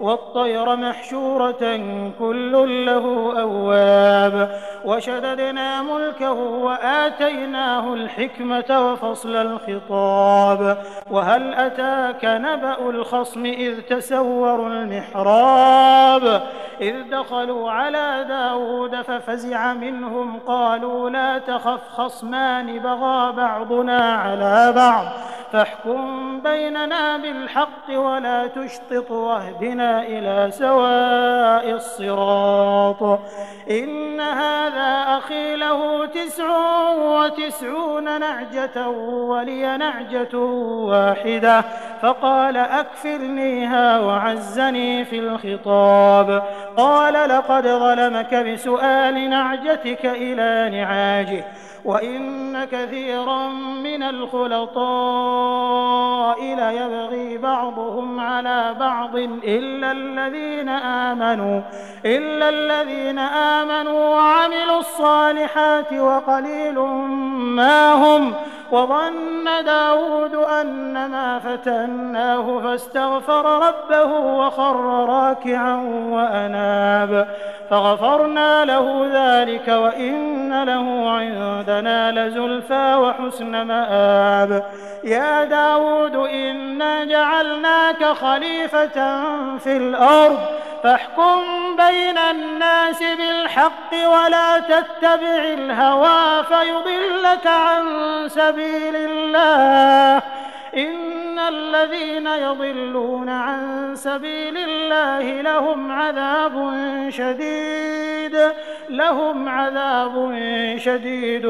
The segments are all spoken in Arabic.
والطير محشورة كل له أواب. وشددنا ملكه وآتيناه الحكمة وفصل الخطاب. وهل أتاك نبأ الخصم إذ تسوروا المحراب؟ إذ دخلوا على داود ففزع منهم قالوا لا تخف خصمان بغى بعضنا على بعض. فاحكم بيننا بالحق ولا تشطط واهدنا إلى سواء الصراط. إن هذا أخي له تسع وتسعون نعجة ولي نعجة واحدة. فقال أكفرنيها وعزني في الخطاب. قال لقد ظلمك بسؤال نعجتك إلى نعاجه وإن كثيرا من الخلطاء ليبغي بعضهم على بعض إلا الذين آمنوا إلا الذين آمنوا وعملوا الصالحات وقليل ما هم. وظن داود أنما فتناه فاستغفر ربه وخر راكعا وأناب. فغفرنا له ذلك وإن له عندنا لزلفى وحسن مآب. يا داود إنا جعلناك خليفة في الأرض. فاحكم بين الناس بالحق ولا تتبع الهوى فيضلك عن سبيل الله. إن الذين يضلون عن سبيل الله لهم عذاب شديد. لهم عذاب شديد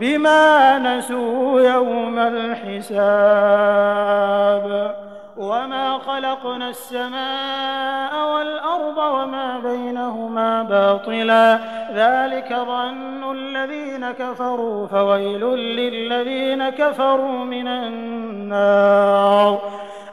بما نسوا يوم الحساب. وما خلقنا السماء والأرض وما بينهما باطلا. ذلك ظن الذين كفروا فويل للذين كفروا من النار.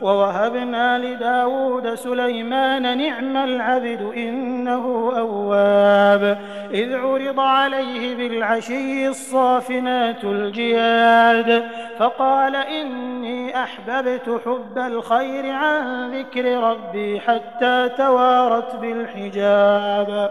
ووهبنا لداود سليمان نعم العبد إنه أواب. إذ عرض عليه بالعشي الصافنات الجياد. فقال إني أحببت حب الخير عن ذكر ربي حتى توارت بالحجاب.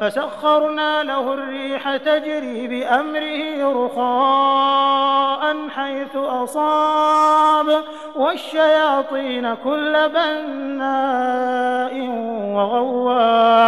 فسخرنا له الريح تجري بأمره رخاء حيث أصاب والشياطين كل بناء وغواص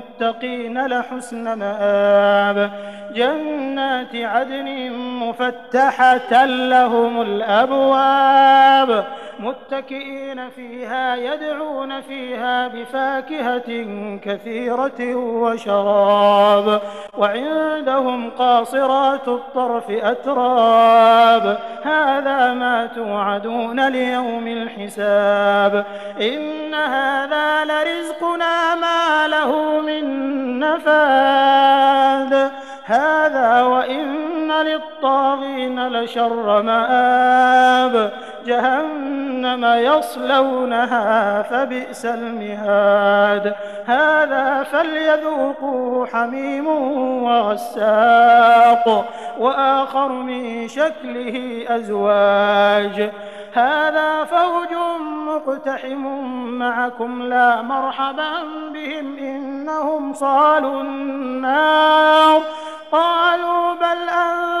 لحسن مآب. جنات عدن مفتحة لهم الأبواب. متكئين فيها يدعون فيها بفاكهة كثيرة وشراب. وعندهم قاصرات الطرف أتراب. هذا ما توعدون ليوم الحساب. إن هذا نفاد هذا وإن للطاغين لشر مآب. جهنم يصلونها فبئس المهاد. هذا فليذوقوا حميم وغساق. وآخر من شكله أزواج. هذا فوج مقتحم معكم لا مرحبا بهم إنهم صالوا النار. قالوا بل أنتم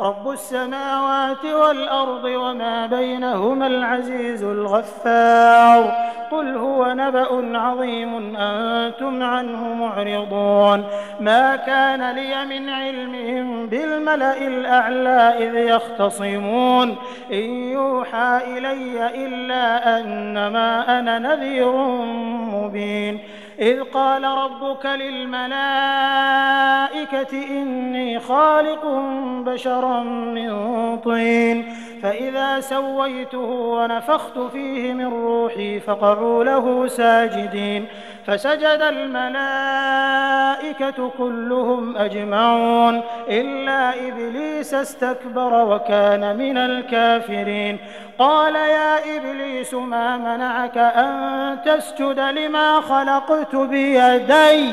رب السماوات والأرض وما بينهما العزيز الغفار. قل هو نبأ عظيم أنتم عنه معرضون. ما كان لي من علمهم بالملأ الأعلى إذ يختصمون. إن يوحى إلي إلا أنما أنا نذير مبين. إذ قال ربك للملائكة إني خالق بشرا من طين فإذا سويته ونفخت فيه من روحي فقعوا له ساجدين. فسجد الملائكة كلهم أجمعون إلا إبليس استكبر وكان من الكافرين. قال يا إبليس ما منعك أن تسجد لما خلقت بيدي؟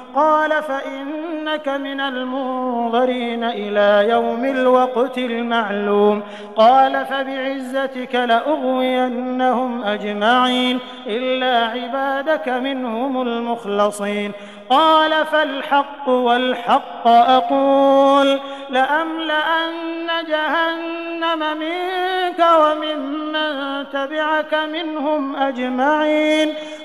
قال فإنك من المنظرين إلى يوم الوقت المعلوم. قال فبعزتك لأغوينهم أجمعين إلا عبادك منهم المخلصين. قال فالحق والحق أقول لأملأن جهنم منك وممن تبعك منهم أجمعين.